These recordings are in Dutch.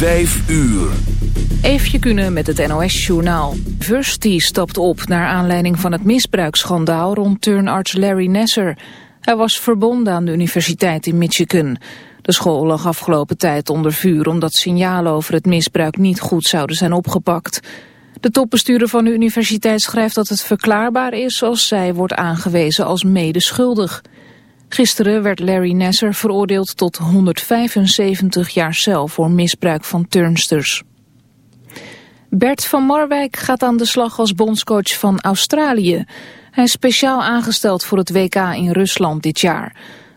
Vijf uur. Eefje kunnen met het NOS-journaal. University stapt op naar aanleiding van het misbruiksschandaal rond turnarts Larry Nasser. Hij was verbonden aan de universiteit in Michigan. De school lag afgelopen tijd onder vuur omdat signalen over het misbruik niet goed zouden zijn opgepakt. De topbestuurder van de universiteit schrijft dat het verklaarbaar is als zij wordt aangewezen als medeschuldig. Gisteren werd Larry Nasser veroordeeld tot 175 jaar cel voor misbruik van turnsters. Bert van Marwijk gaat aan de slag als bondscoach van Australië. Hij is speciaal aangesteld voor het WK in Rusland dit jaar.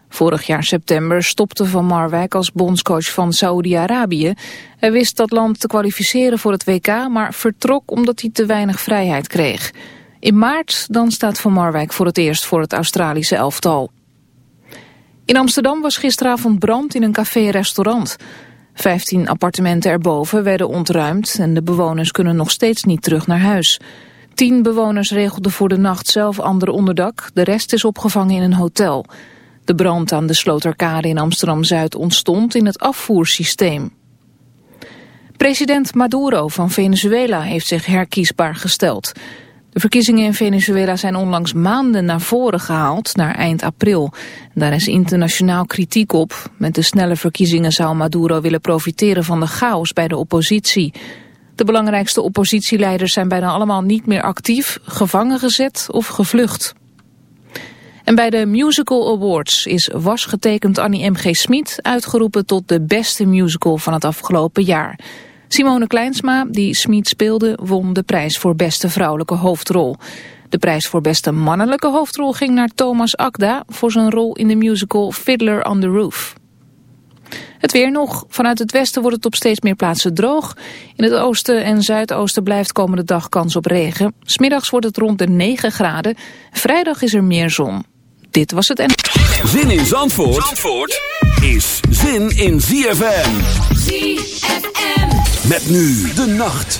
Vorig jaar september stopte Van Marwijk als bondscoach van Saoedi-Arabië. Hij wist dat land te kwalificeren voor het WK, maar vertrok omdat hij te weinig vrijheid kreeg. In maart dan staat Van Marwijk voor het eerst voor het Australische elftal. In Amsterdam was gisteravond brand in een café-restaurant. Vijftien appartementen erboven werden ontruimd en de bewoners kunnen nog steeds niet terug naar huis. Tien bewoners regelden voor de nacht zelf ander onderdak, de rest is opgevangen in een hotel. De brand aan de Sloterkade in Amsterdam-Zuid ontstond in het afvoersysteem. President Maduro van Venezuela heeft zich herkiesbaar gesteld. De verkiezingen in Venezuela zijn onlangs maanden naar voren gehaald, naar eind april. Daar is internationaal kritiek op. Met de snelle verkiezingen zou Maduro willen profiteren van de chaos bij de oppositie. De belangrijkste oppositieleiders zijn bijna allemaal niet meer actief, gevangen gezet of gevlucht. En bij de Musical Awards is wasgetekend Annie M.G. Smit uitgeroepen tot de beste musical van het afgelopen jaar. Simone Kleinsma, die Smit speelde, won de prijs voor beste vrouwelijke hoofdrol. De prijs voor beste mannelijke hoofdrol ging naar Thomas Akda voor zijn rol in de musical Fiddler on the Roof. Het weer nog. Vanuit het westen wordt het op steeds meer plaatsen droog. In het oosten en zuidoosten blijft komende dag kans op regen. Smiddags wordt het rond de 9 graden. Vrijdag is er meer zon. Dit was het en... Zin in Zandvoort, Zandvoort is zin in ZFM. ZFM. Met nu de nacht.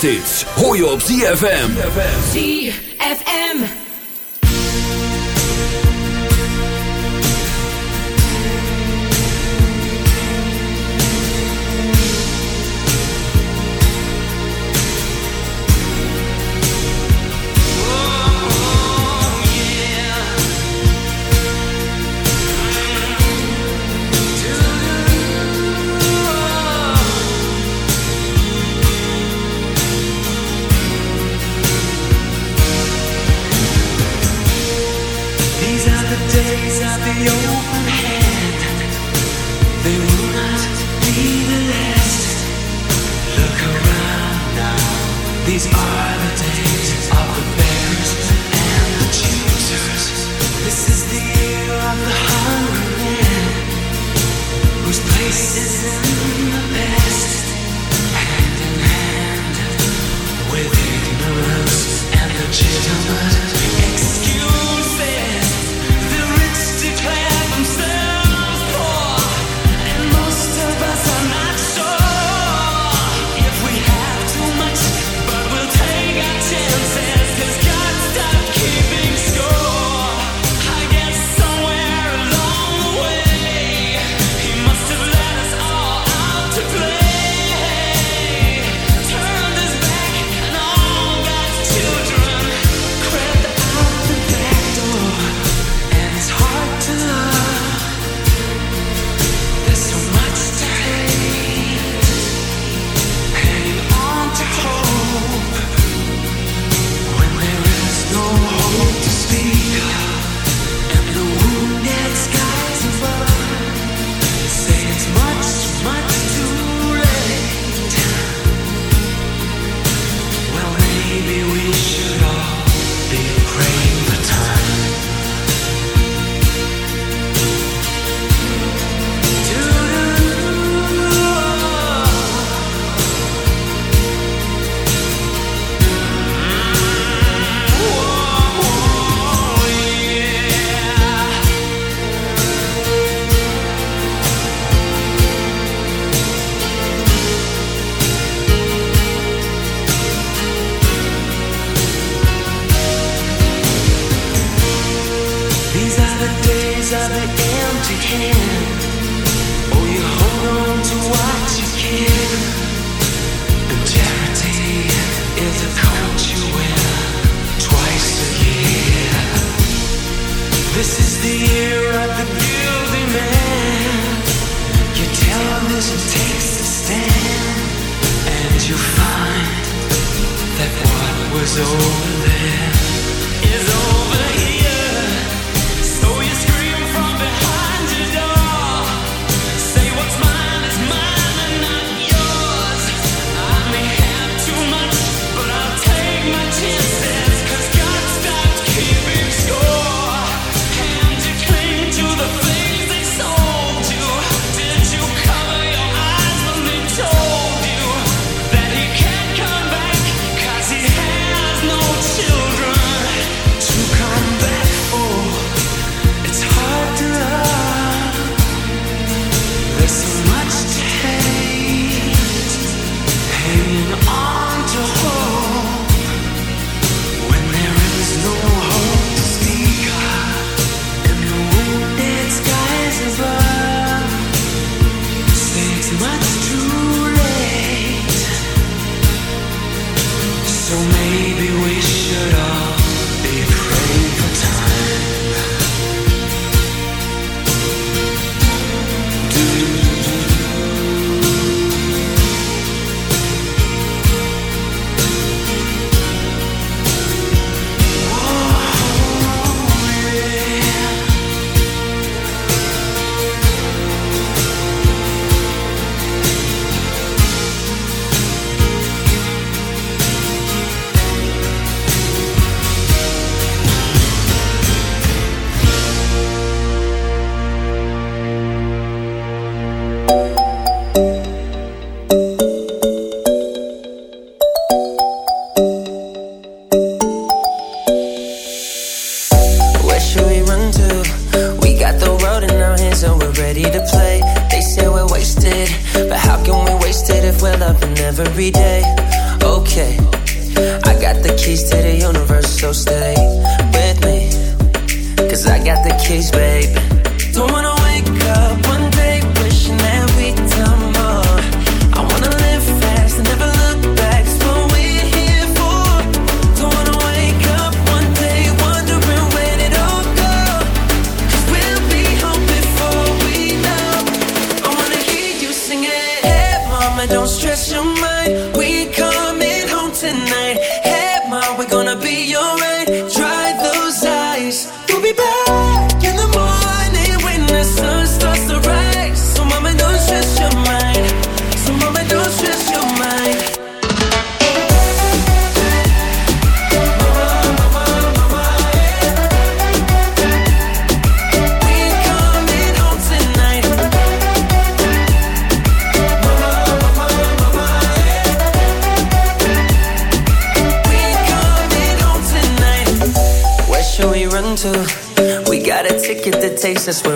kersthits hoor je op ZFM. ZFM. your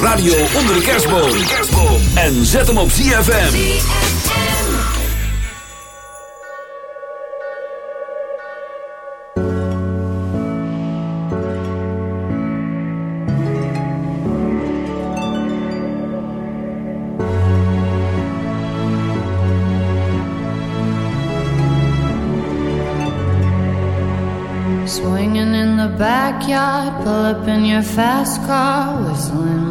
Radio onder de kerstboom. En zet hem op ZFM. Swinging in the backyard, pull up in your fast car, whistling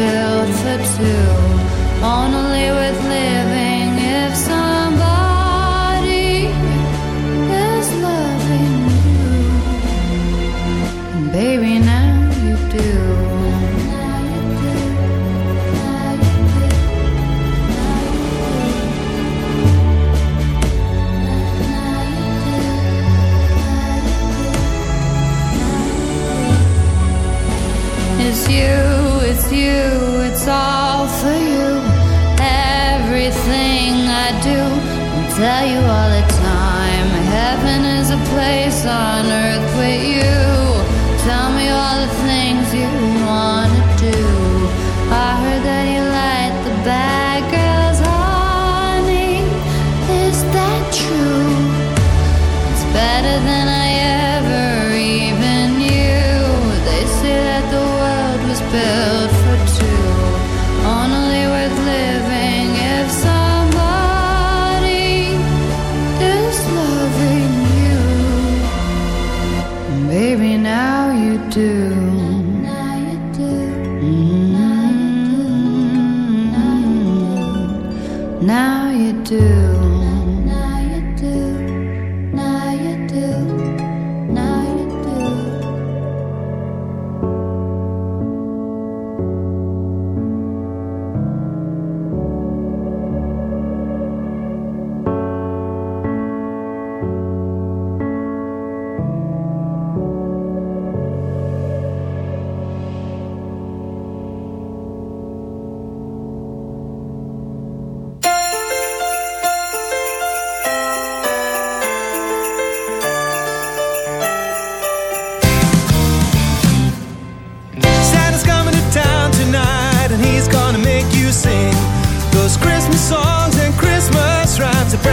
built for two, only with living. tell you all the time, heaven is a place on earth where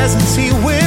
presence he will